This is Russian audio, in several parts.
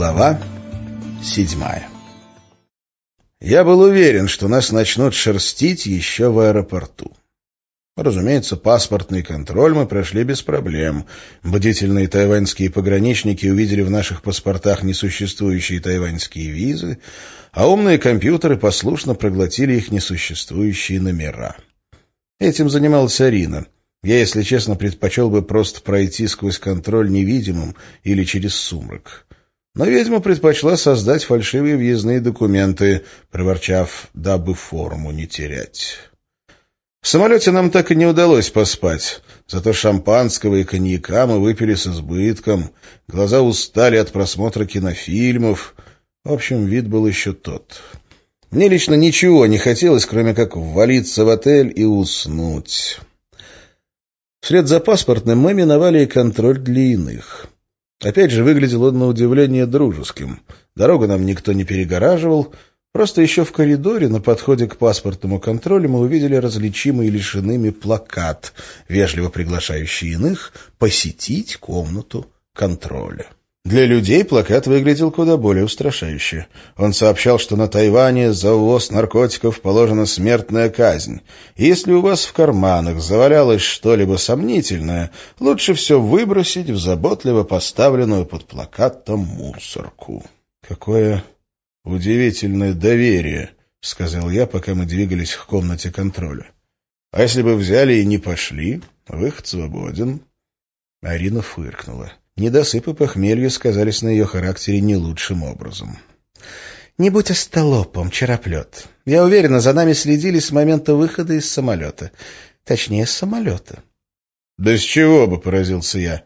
Глава седьмая Я был уверен, что нас начнут шерстить еще в аэропорту. Разумеется, паспортный контроль мы прошли без проблем. Бдительные тайваньские пограничники увидели в наших паспортах несуществующие тайваньские визы, а умные компьютеры послушно проглотили их несуществующие номера. Этим занималась Арина. Я, если честно, предпочел бы просто пройти сквозь контроль невидимым или через сумрак. Но ведьма предпочла создать фальшивые въездные документы, проворчав, дабы форму не терять. В самолете нам так и не удалось поспать. Зато шампанского и коньяка мы выпили с избытком. Глаза устали от просмотра кинофильмов. В общем, вид был еще тот. Мне лично ничего не хотелось, кроме как ввалиться в отель и уснуть. Вслед за паспортным мы миновали и контроль для иных. Опять же, выглядел он на удивление дружеским. Дорогу нам никто не перегораживал, просто еще в коридоре на подходе к паспортному контролю мы увидели различимый лишенными плакат, вежливо приглашающий иных посетить комнату контроля. Для людей плакат выглядел куда более устрашающе. Он сообщал, что на Тайване за увоз наркотиков положена смертная казнь. Если у вас в карманах завалялось что-либо сомнительное, лучше все выбросить в заботливо поставленную под плакатом мусорку. «Какое удивительное доверие», — сказал я, пока мы двигались к комнате контроля. «А если бы взяли и не пошли, выход свободен». Арина фыркнула. Недосып и похмелье сказались на ее характере не лучшим образом. «Не будь остолопом, чероплет. Я уверена, за нами следили с момента выхода из самолета. Точнее, с самолета». «Да с чего бы?» — поразился я.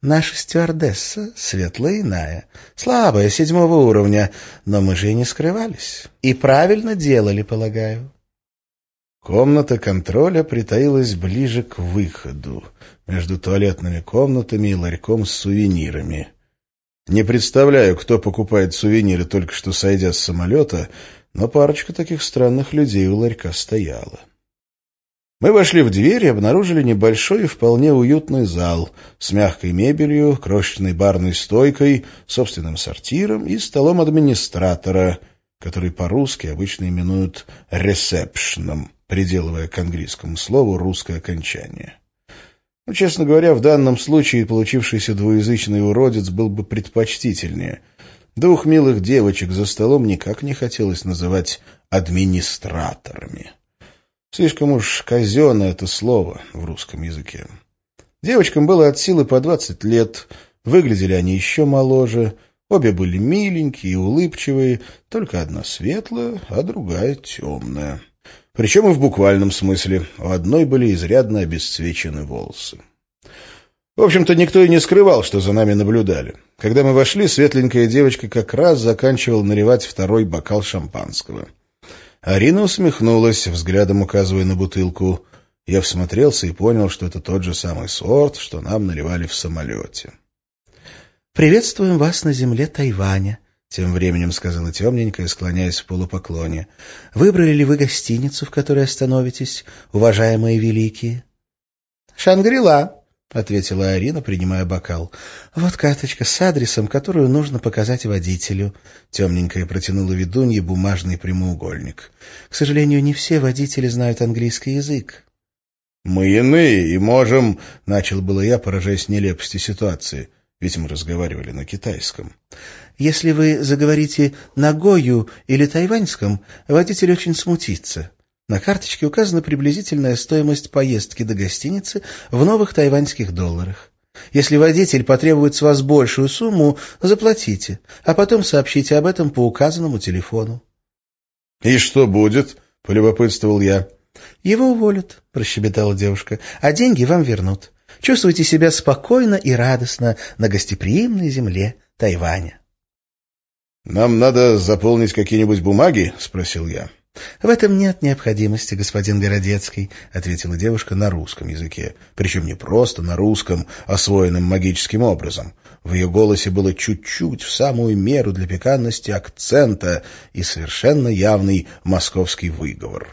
«Наша стюардесса светлая иная, слабая, седьмого уровня, но мы же и не скрывались. И правильно делали, полагаю». Комната контроля притаилась ближе к выходу, между туалетными комнатами и ларьком с сувенирами. Не представляю, кто покупает сувениры, только что сойдя с самолета, но парочка таких странных людей у ларька стояла. Мы вошли в дверь и обнаружили небольшой и вполне уютный зал с мягкой мебелью, крошечной барной стойкой, собственным сортиром и столом администратора, который по-русски обычно именуют «ресепшном» приделывая к английскому слову русское окончание. Но, честно говоря, в данном случае получившийся двуязычный уродец был бы предпочтительнее. Двух милых девочек за столом никак не хотелось называть администраторами. Слишком уж казенное это слово в русском языке. Девочкам было от силы по двадцать лет, выглядели они еще моложе, обе были миленькие и улыбчивые, только одна светлая, а другая темная. Причем и в буквальном смысле. У одной были изрядно обесцвечены волосы. В общем-то, никто и не скрывал, что за нами наблюдали. Когда мы вошли, светленькая девочка как раз заканчивала наливать второй бокал шампанского. Арина усмехнулась, взглядом указывая на бутылку. Я всмотрелся и понял, что это тот же самый сорт, что нам наливали в самолете. «Приветствуем вас на земле Тайваня», — тем временем сказала темненькая, склоняясь в полупоклоне. — Выбрали ли вы гостиницу, в которой остановитесь, уважаемые великие? — Шангрила, — ответила Арина, принимая бокал. — Вот карточка с адресом, которую нужно показать водителю. Темненькая протянула ведунье бумажный прямоугольник. — К сожалению, не все водители знают английский язык. — Мы иные и можем... — начал было я, поражаясь нелепости ситуации. Ведь мы разговаривали на китайском. Если вы заговорите на гою или тайваньском, водитель очень смутится. На карточке указана приблизительная стоимость поездки до гостиницы в новых тайваньских долларах. Если водитель потребует с вас большую сумму, заплатите, а потом сообщите об этом по указанному телефону. — И что будет? — полюбопытствовал я. — Его уволят, — прощебетала девушка, — а деньги вам вернут. Чувствуйте себя спокойно и радостно на гостеприимной земле Тайваня. «Нам надо заполнить какие-нибудь бумаги?» — спросил я. «В этом нет необходимости, господин Городецкий», — ответила девушка на русском языке. Причем не просто на русском, освоенным магическим образом. В ее голосе было чуть-чуть, в самую меру для пикантности акцента и совершенно явный московский выговор.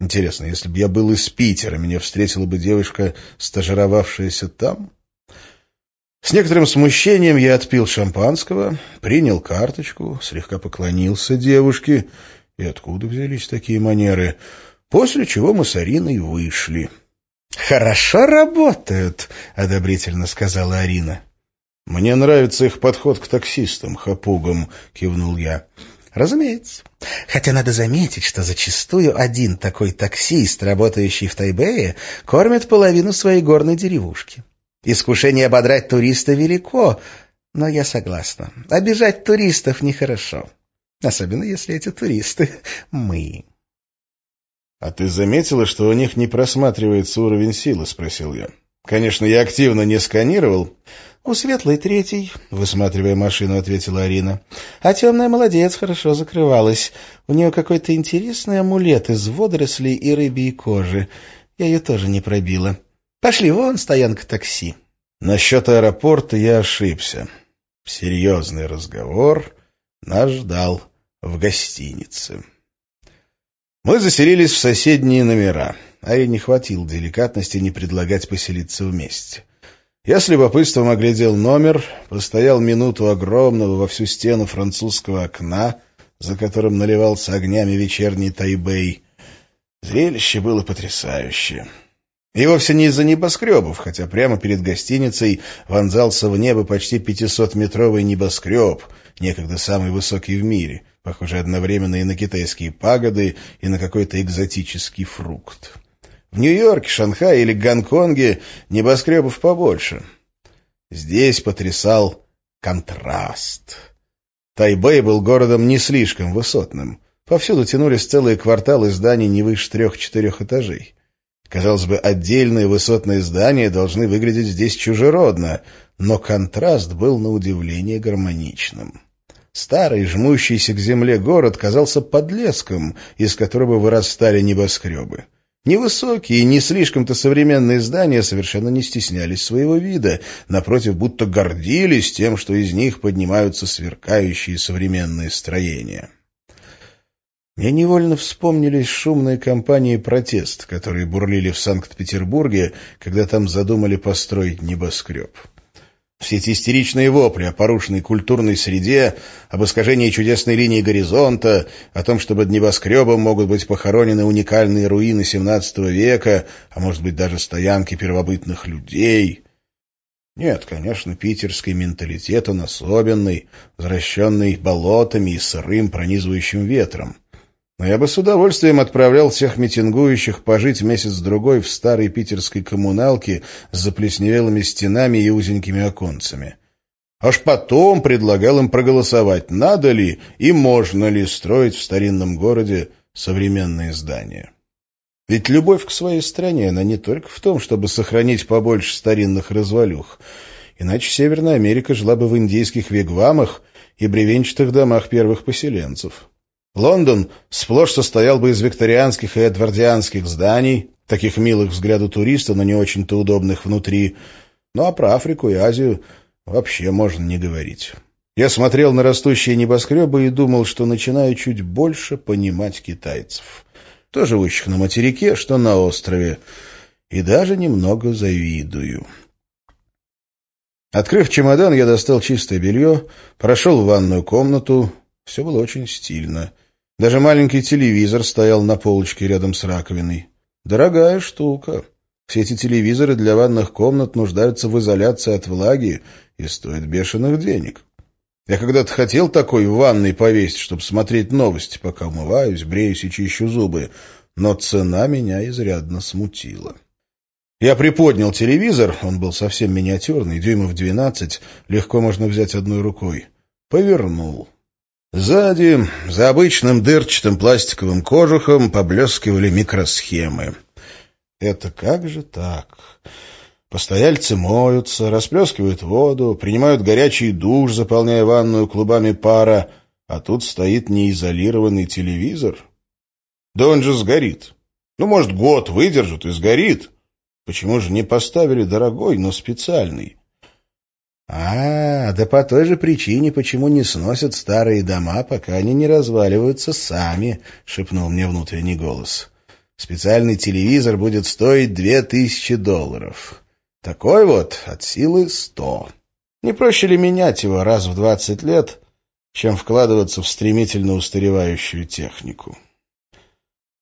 Интересно, если бы я был из Питера, меня встретила бы девушка, стажировавшаяся там? С некоторым смущением я отпил шампанского, принял карточку, слегка поклонился девушке. И откуда взялись такие манеры? После чего мы с Ариной вышли. «Хорошо работают», — одобрительно сказала Арина. «Мне нравится их подход к таксистам, хапугам», — кивнул я. Разумеется. Хотя надо заметить, что зачастую один такой таксист, работающий в Тайбэе, кормит половину своей горной деревушки. Искушение ободрать туриста велико, но я согласна. Обижать туристов нехорошо. Особенно если эти туристы — мы. — А ты заметила, что у них не просматривается уровень силы? — спросил я. — Конечно, я активно не сканировал, «У светлой третий», — высматривая машину, ответила Арина. «А темная молодец, хорошо закрывалась. У нее какой-то интересный амулет из водорослей и рыбьей кожи. Я ее тоже не пробила. Пошли, вон стоянка такси». Насчет аэропорта я ошибся. Серьезный разговор нас ждал в гостинице. Мы заселились в соседние номера. Аре хватило деликатности не предлагать поселиться вместе. Я с любопытством оглядел номер, постоял минуту огромного во всю стену французского окна, за которым наливался огнями вечерний Тайбэй. Зрелище было потрясающее. И вовсе не из-за небоскребов, хотя прямо перед гостиницей вонзался в небо почти 500-метровый небоскреб, некогда самый высокий в мире, похожий одновременно и на китайские пагоды, и на какой-то экзотический фрукт. В Нью-Йорке, Шанхае или Гонконге небоскребов побольше. Здесь потрясал контраст. Тайбэй был городом не слишком высотным. Повсюду тянулись целые кварталы зданий не выше трех-четырех этажей. Казалось бы, отдельные высотные здания должны выглядеть здесь чужеродно, но контраст был на удивление гармоничным. Старый, жмущийся к земле город казался подлеском, из которого вырастали небоскребы. Невысокие и не слишком-то современные здания совершенно не стеснялись своего вида, напротив, будто гордились тем, что из них поднимаются сверкающие современные строения. Мне невольно вспомнились шумные кампании «Протест», которые бурлили в Санкт-Петербурге, когда там задумали построить небоскреб. Все эти истеричные вопли о порушенной культурной среде, об искажении чудесной линии горизонта, о том, что под небоскребом могут быть похоронены уникальные руины XVII века, а может быть даже стоянки первобытных людей. Нет, конечно, питерский менталитет он особенный, возвращенный болотами и сырым пронизывающим ветром. Но я бы с удовольствием отправлял всех митингующих пожить месяц-другой в старой питерской коммуналке с заплесневелыми стенами и узенькими оконцами. Аж потом предлагал им проголосовать, надо ли и можно ли строить в старинном городе современные здания. Ведь любовь к своей стране, она не только в том, чтобы сохранить побольше старинных развалюх. Иначе Северная Америка жила бы в индейских вигвамах и бревенчатых домах первых поселенцев. Лондон сплошь состоял бы из викторианских и эдвардианских зданий, таких милых взгляду туриста, но не очень-то удобных внутри. Ну а про Африку и Азию вообще можно не говорить. Я смотрел на растущие небоскребы и думал, что начинаю чуть больше понимать китайцев. То живущих на материке, что на острове. И даже немного завидую. Открыв чемодан, я достал чистое белье, прошел в ванную комнату. Все было очень стильно. Даже маленький телевизор стоял на полочке рядом с раковиной. Дорогая штука. Все эти телевизоры для ванных комнат нуждаются в изоляции от влаги и стоят бешеных денег. Я когда-то хотел такой в ванной повесить, чтобы смотреть новости, пока умываюсь, бреюсь и чищу зубы, но цена меня изрядно смутила. Я приподнял телевизор, он был совсем миниатюрный, дюймов двенадцать, легко можно взять одной рукой. Повернул. Сзади, за обычным дырчатым пластиковым кожухом, поблескивали микросхемы. Это как же так? Постояльцы моются, расплескивают воду, принимают горячий душ, заполняя ванную клубами пара, а тут стоит неизолированный телевизор. Да он же сгорит. Ну, может, год выдержит и сгорит. Почему же не поставили дорогой, но специальный? А, да по той же причине, почему не сносят старые дома, пока они не разваливаются сами, шепнул мне внутренний голос. Специальный телевизор будет стоить две тысячи долларов. Такой вот от силы сто. Не проще ли менять его раз в двадцать лет, чем вкладываться в стремительно устаревающую технику?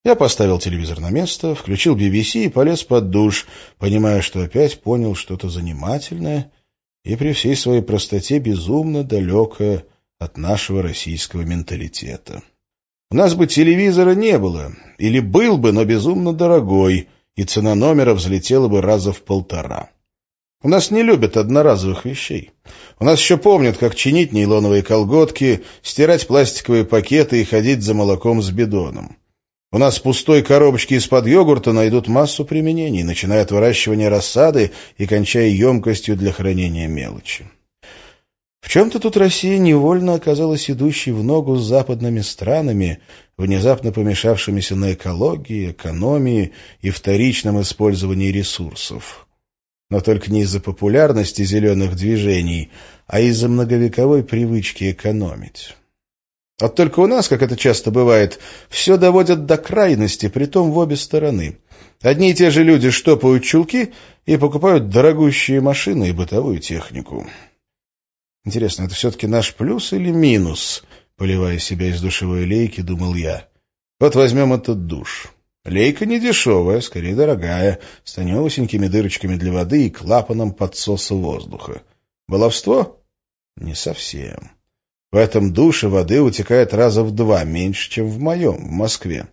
Я поставил телевизор на место, включил BBC и полез под душ, понимая, что опять понял что-то занимательное и при всей своей простоте безумно далекое от нашего российского менталитета. У нас бы телевизора не было, или был бы, но безумно дорогой, и цена номера взлетела бы раза в полтора. У нас не любят одноразовых вещей. У нас еще помнят, как чинить нейлоновые колготки, стирать пластиковые пакеты и ходить за молоком с бидоном. У нас в пустой коробочке из-под йогурта найдут массу применений, начиная от выращивания рассады и кончая емкостью для хранения мелочи. В чем-то тут Россия невольно оказалась идущей в ногу с западными странами, внезапно помешавшимися на экологии, экономии и вторичном использовании ресурсов. Но только не из-за популярности зеленых движений, а из-за многовековой привычки экономить. Вот только у нас, как это часто бывает, все доводят до крайности, притом в обе стороны. Одни и те же люди штопают чулки и покупают дорогущие машины и бытовую технику. Интересно, это все-таки наш плюс или минус? Поливая себя из душевой лейки, думал я. Вот возьмем этот душ. Лейка не дешевая, скорее дорогая, с тонюсенькими дырочками для воды и клапаном подсоса воздуха. Баловство? Не совсем. В этом душе воды утекает раза в два меньше, чем в моем, в Москве.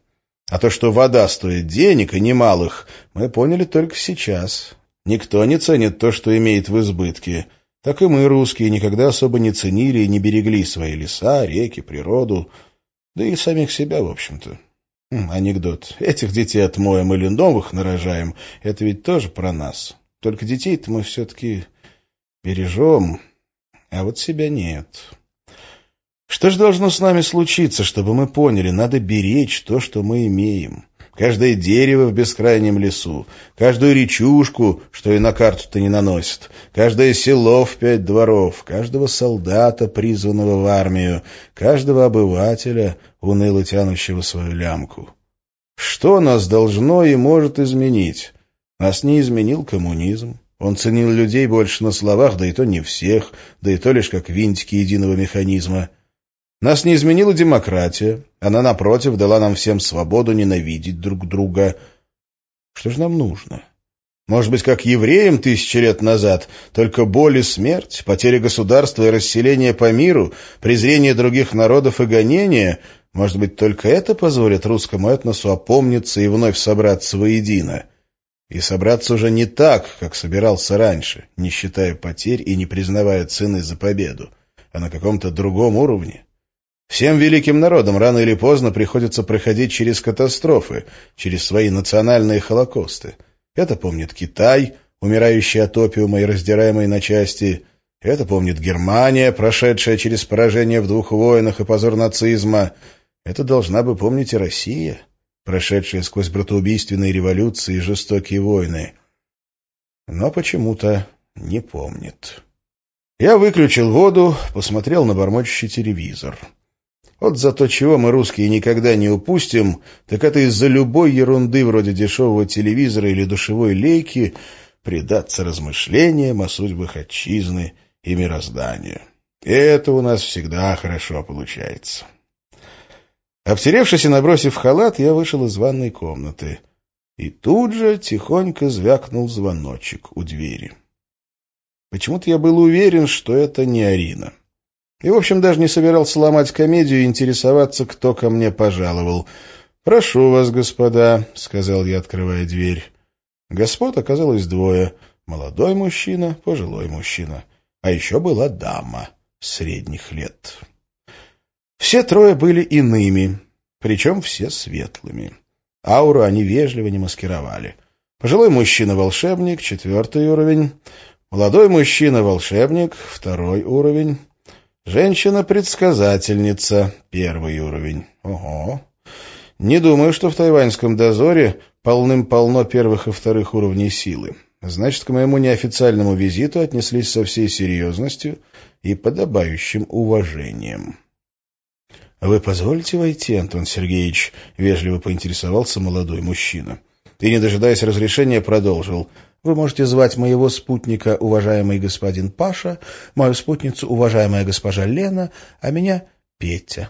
А то, что вода стоит денег, и немалых, мы поняли только сейчас. Никто не ценит то, что имеет в избытке. Так и мы, русские, никогда особо не ценили и не берегли свои леса, реки, природу, да и самих себя, в общем-то. Хм, анекдот. Этих детей отмоем или новых нарожаем, это ведь тоже про нас. Только детей-то мы все-таки бережем, а вот себя нет. Что же должно с нами случиться, чтобы мы поняли, надо беречь то, что мы имеем? Каждое дерево в бескрайнем лесу, каждую речушку, что и на карту-то не наносит, каждое село в пять дворов, каждого солдата, призванного в армию, каждого обывателя, уныло тянущего свою лямку. Что нас должно и может изменить? Нас не изменил коммунизм. Он ценил людей больше на словах, да и то не всех, да и то лишь как винтики единого механизма. Нас не изменила демократия. Она, напротив, дала нам всем свободу ненавидеть друг друга. Что же нам нужно? Может быть, как евреям тысячи лет назад, только боль и смерть, потеря государства и расселение по миру, презрение других народов и гонения, может быть, только это позволит русскому этносу опомниться и вновь собраться воедино. И собраться уже не так, как собирался раньше, не считая потерь и не признавая цены за победу, а на каком-то другом уровне. Всем великим народам рано или поздно приходится проходить через катастрофы, через свои национальные холокосты. Это помнит Китай, умирающий от опиума и раздираемый на части. Это помнит Германия, прошедшая через поражение в двух войнах и позор нацизма. Это должна бы помнить и Россия, прошедшая сквозь братоубийственные революции и жестокие войны. Но почему-то не помнит. Я выключил воду, посмотрел на бормочущий телевизор. Вот за то, чего мы, русские, никогда не упустим, так это из-за любой ерунды вроде дешевого телевизора или душевой лейки предаться размышлениям о судьбах отчизны и мироздания. И это у нас всегда хорошо получается. Обтеревшись и набросив халат, я вышел из ванной комнаты. И тут же тихонько звякнул звоночек у двери. Почему-то я был уверен, что это не Арина. И, в общем, даже не собирался ломать комедию и интересоваться, кто ко мне пожаловал. «Прошу вас, господа», — сказал я, открывая дверь. Господ оказалось двое. Молодой мужчина, пожилой мужчина. А еще была дама средних лет. Все трое были иными, причем все светлыми. Ауру они вежливо не маскировали. Пожилой мужчина-волшебник, четвертый уровень. Молодой мужчина-волшебник, второй уровень. Женщина-предсказательница. Первый уровень. Ого. Не думаю, что в тайваньском дозоре полным-полно первых и вторых уровней силы. Значит, к моему неофициальному визиту отнеслись со всей серьезностью и подобающим уважением. — Вы позволите войти, Антон Сергеевич? — вежливо поинтересовался молодой мужчина. И, не дожидаясь разрешения, продолжил. Вы можете звать моего спутника уважаемый господин Паша, мою спутницу уважаемая госпожа Лена, а меня Петя.